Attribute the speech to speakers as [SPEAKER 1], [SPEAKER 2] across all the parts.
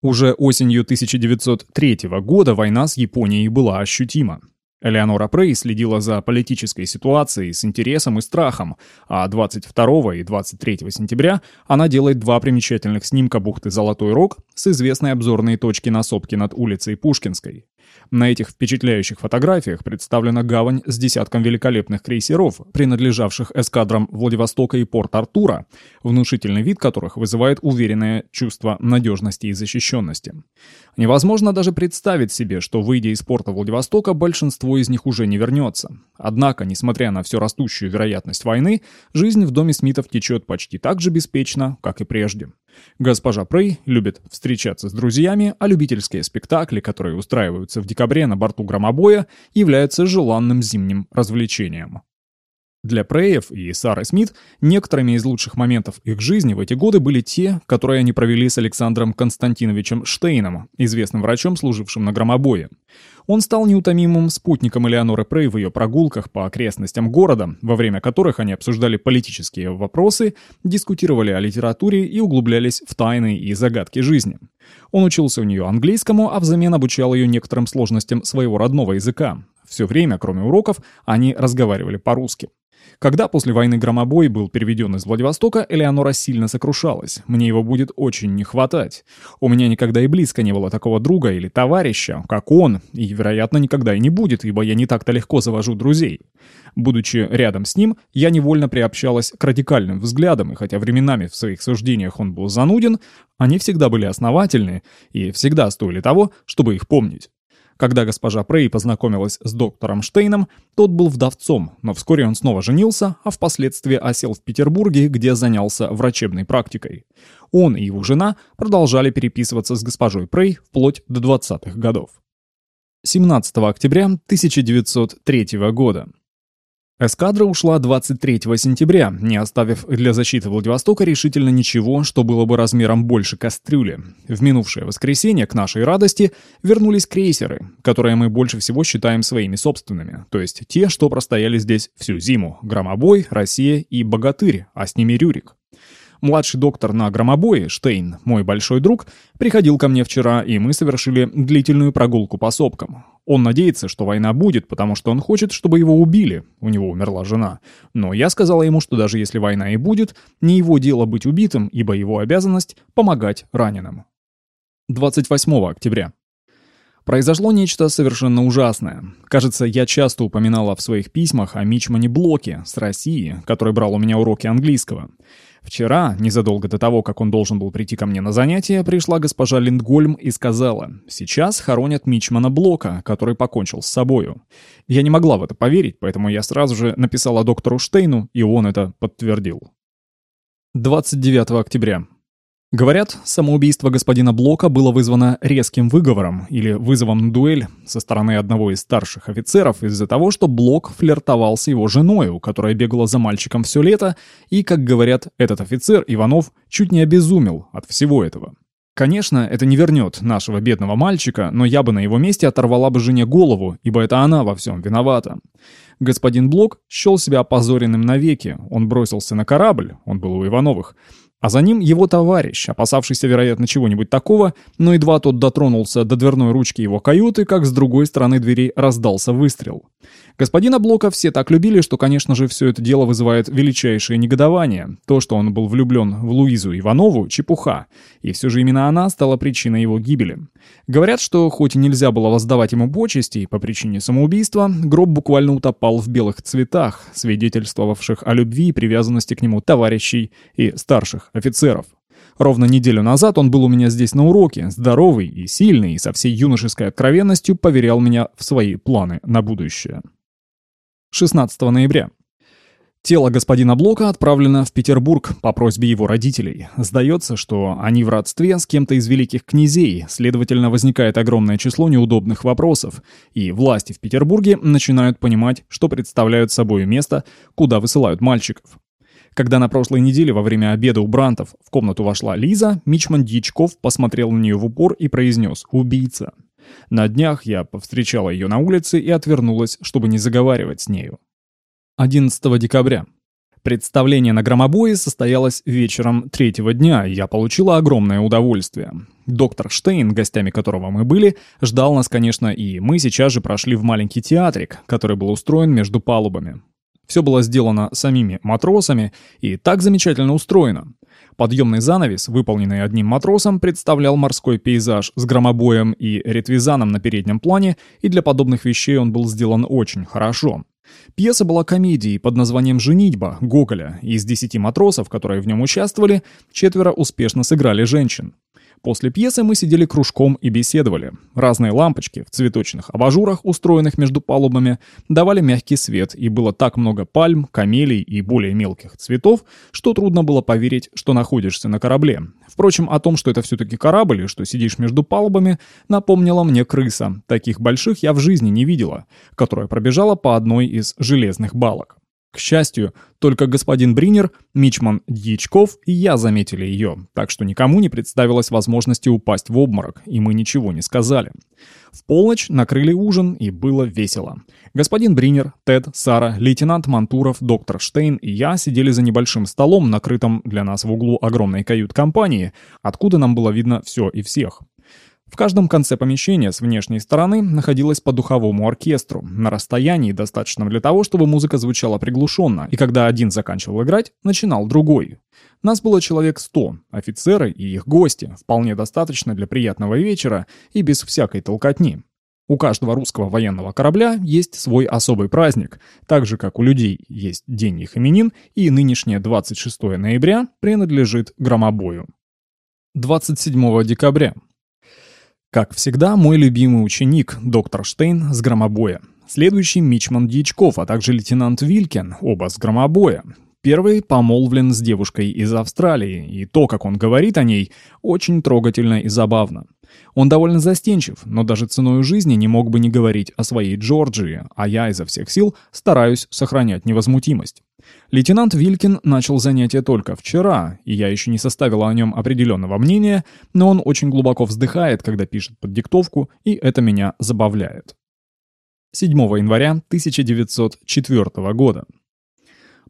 [SPEAKER 1] Уже осенью 1903 года война с Японией была ощутима. Элеонора Прей следила за политической ситуацией с интересом и страхом, а 22 и 23 сентября она делает два примечательных снимка бухты Золотой Рог с известной обзорной точки на сопке над улицей Пушкинской. На этих впечатляющих фотографиях представлена гавань с десятком великолепных крейсеров, принадлежавших эскадрам Владивостока и Порт-Артура, внушительный вид которых вызывает уверенное чувство надежности и защищенности. Невозможно даже представить себе, что, выйдя из порта Владивостока, большинство из них уже не вернется. Однако, несмотря на всю растущую вероятность войны, жизнь в доме Смитов течет почти так же беспечно, как и прежде. Госпожа Прей любит встречаться с друзьями, а любительские спектакли, которые устраиваются в декабре на борту громобоя, являются желанным зимним развлечением. Для Преев и Сары Смит некоторыми из лучших моментов их жизни в эти годы были те, которые они провели с Александром Константиновичем Штейном, известным врачом, служившим на громобое. Он стал неутомимым спутником Элеоноры Прей в ее прогулках по окрестностям города, во время которых они обсуждали политические вопросы, дискутировали о литературе и углублялись в тайны и загадки жизни. Он учился у нее английскому, а взамен обучал ее некоторым сложностям своего родного языка. Все время, кроме уроков, они разговаривали по-русски. Когда после войны громобой был переведен из Владивостока, Элеонора сильно сокрушалась. Мне его будет очень не хватать. У меня никогда и близко не было такого друга или товарища, как он, и, вероятно, никогда и не будет, ибо я не так-то легко завожу друзей. Будучи рядом с ним, я невольно приобщалась к радикальным взглядам, и хотя временами в своих суждениях он был зануден, они всегда были основательны и всегда стоили того, чтобы их помнить. Когда госпожа Прей познакомилась с доктором Штейном, тот был вдовцом, но вскоре он снова женился, а впоследствии осел в Петербурге, где занялся врачебной практикой. Он и его жена продолжали переписываться с госпожой Прей вплоть до 20-х годов. 17 октября 1903 года. Эскадра ушла 23 сентября, не оставив для защиты Владивостока решительно ничего, что было бы размером больше кастрюли. В минувшее воскресенье, к нашей радости, вернулись крейсеры, которые мы больше всего считаем своими собственными, то есть те, что простояли здесь всю зиму – Громобой, Россия и Богатырь, а с ними Рюрик. Младший доктор на громобое, Штейн, мой большой друг, приходил ко мне вчера, и мы совершили длительную прогулку по сопкам. Он надеется, что война будет, потому что он хочет, чтобы его убили. У него умерла жена. Но я сказала ему, что даже если война и будет, не его дело быть убитым, ибо его обязанность — помогать раненым. 28 октября. Произошло нечто совершенно ужасное. Кажется, я часто упоминала в своих письмах о Мичмане Блоке с России, который брал у меня уроки английского. Вчера, незадолго до того, как он должен был прийти ко мне на занятия, пришла госпожа Линдгольм и сказала, «Сейчас хоронят Мичмана Блока, который покончил с собою». Я не могла в это поверить, поэтому я сразу же написала доктору Штейну, и он это подтвердил. 29 октября. Говорят, самоубийство господина Блока было вызвано резким выговором или вызовом на дуэль со стороны одного из старших офицеров из-за того, что Блок флиртовал с его женой, которая бегала за мальчиком все лето, и, как говорят, этот офицер, Иванов, чуть не обезумел от всего этого. Конечно, это не вернет нашего бедного мальчика, но я бы на его месте оторвала бы жене голову, ибо это она во всем виновата. Господин Блок счел себя опозоренным навеки, он бросился на корабль, он был у Ивановых, а за ним его товарищ, опасавшийся, вероятно, чего-нибудь такого, но едва тот дотронулся до дверной ручки его каюты, как с другой стороны двери раздался выстрел. Господина Блока все так любили, что, конечно же, все это дело вызывает величайшее негодование. То, что он был влюблен в Луизу Иванову, чепуха. И все же именно она стала причиной его гибели. Говорят, что хоть и нельзя было воздавать ему почести по причине самоубийства, гроб буквально утопал в белых цветах, свидетельствовавших о любви и привязанности к нему товарищей и старших офицеров. Ровно неделю назад он был у меня здесь на уроке, здоровый и сильный, и со всей юношеской откровенностью поверял меня в свои планы на будущее. 16 ноября. Тело господина Блока отправлено в Петербург по просьбе его родителей. Сдается, что они в родстве с кем-то из великих князей, следовательно, возникает огромное число неудобных вопросов, и власти в Петербурге начинают понимать, что представляют собой место, куда высылают мальчиков. Когда на прошлой неделе во время обеда у Брантов в комнату вошла Лиза, Мичман Дьячков посмотрел на нее в упор и произнес «Убийца». На днях я повстречала ее на улице и отвернулась, чтобы не заговаривать с нею. 11 декабря. Представление на громобое состоялось вечером третьего дня, и я получила огромное удовольствие. Доктор Штейн, гостями которого мы были, ждал нас, конечно, и мы сейчас же прошли в маленький театрик, который был устроен между палубами. Все было сделано самими матросами и так замечательно устроено. Подъемный занавес, выполненный одним матросом, представлял морской пейзаж с громобоем и ретвизаном на переднем плане, и для подобных вещей он был сделан очень хорошо. Пьеса была комедией под названием «Женитьба» Гоголя, из десяти матросов, которые в нем участвовали, четверо успешно сыграли женщин. После пьесы мы сидели кружком и беседовали. Разные лампочки в цветочных абажурах, устроенных между палубами, давали мягкий свет, и было так много пальм, камелий и более мелких цветов, что трудно было поверить, что находишься на корабле. Впрочем, о том, что это все-таки корабль и что сидишь между палубами, напомнила мне крыса. Таких больших я в жизни не видела, которая пробежала по одной из железных балок. К счастью, только господин Бринер, Мичман Дьячков и я заметили ее, так что никому не представилось возможности упасть в обморок, и мы ничего не сказали. В полночь накрыли ужин, и было весело. Господин Бринер, Тед, Сара, лейтенант Мантуров, доктор Штейн и я сидели за небольшим столом, накрытым для нас в углу огромной кают-компании, откуда нам было видно все и всех. В каждом конце помещения с внешней стороны находилось по духовому оркестру, на расстоянии, достаточном для того, чтобы музыка звучала приглушенно, и когда один заканчивал играть, начинал другой. Нас было человек сто, офицеры и их гости, вполне достаточно для приятного вечера и без всякой толкотни. У каждого русского военного корабля есть свой особый праздник, так же, как у людей есть день их именин, и нынешнее 26 ноября принадлежит громобою. 27 декабря как всегда, мой любимый ученик, доктор Штейн с громобоя. Следующий Мичман Дьячков, а также лейтенант Вилькин, оба с громобоя. Первый помолвлен с девушкой из Австралии, и то, как он говорит о ней, очень трогательно и забавно. Он довольно застенчив, но даже ценой жизни не мог бы не говорить о своей Джорджии, а я изо всех сил стараюсь сохранять невозмутимость. Лейтенант Вилькин начал занятие только вчера, и я еще не составила о нем определенного мнения, но он очень глубоко вздыхает, когда пишет под диктовку, и это меня забавляет. 7 января 1904 года.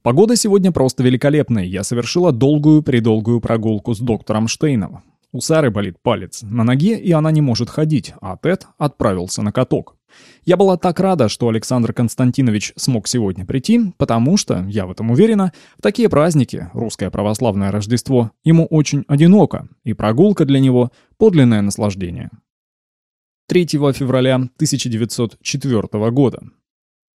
[SPEAKER 1] Погода сегодня просто великолепная. Я совершила долгую-предолгую прогулку с доктором Штейном. У Сары болит палец на ноге, и она не может ходить, а Тед отправился на каток. Я была так рада, что Александр Константинович смог сегодня прийти, потому что, я в этом уверена, в такие праздники, русское православное Рождество, ему очень одиноко, и прогулка для него – подлинное наслаждение. 3 февраля 1904 года.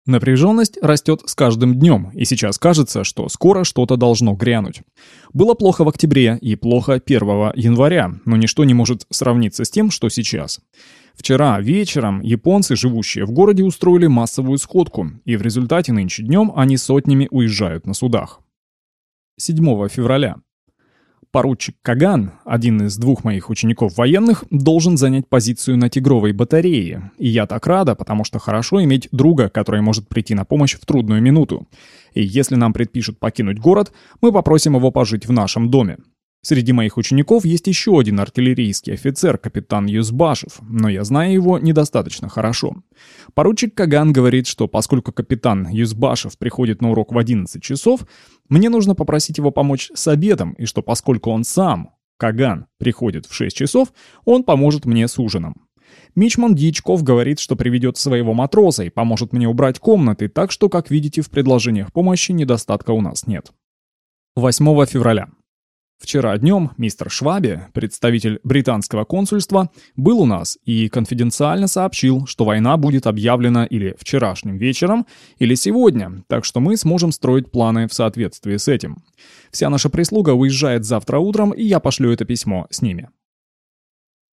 [SPEAKER 1] Напряженность растет с каждым днем, и сейчас кажется, что скоро что-то должно грянуть. Было плохо в октябре и плохо 1 января, но ничто не может сравниться с тем, что сейчас. Вчера вечером японцы, живущие в городе, устроили массовую сходку, и в результате нынче днем они сотнями уезжают на судах. 7 февраля. Поручик Каган, один из двух моих учеников военных, должен занять позицию на тигровой батарее. И я так рада, потому что хорошо иметь друга, который может прийти на помощь в трудную минуту. И если нам предпишут покинуть город, мы попросим его пожить в нашем доме. Среди моих учеников есть еще один артиллерийский офицер, капитан Юзбашев, но я знаю его недостаточно хорошо. Поручик Каган говорит, что поскольку капитан Юзбашев приходит на урок в 11 часов, мне нужно попросить его помочь с обедом, и что поскольку он сам, Каган, приходит в 6 часов, он поможет мне с ужином. Мичман Дьячков говорит, что приведет своего матроса и поможет мне убрать комнаты, так что, как видите, в предложениях помощи недостатка у нас нет. 8 февраля. Вчера днем мистер Шваби, представитель британского консульства, был у нас и конфиденциально сообщил, что война будет объявлена или вчерашним вечером, или сегодня, так что мы сможем строить планы в соответствии с этим. Вся наша прислуга уезжает завтра утром, и я пошлю это письмо с ними.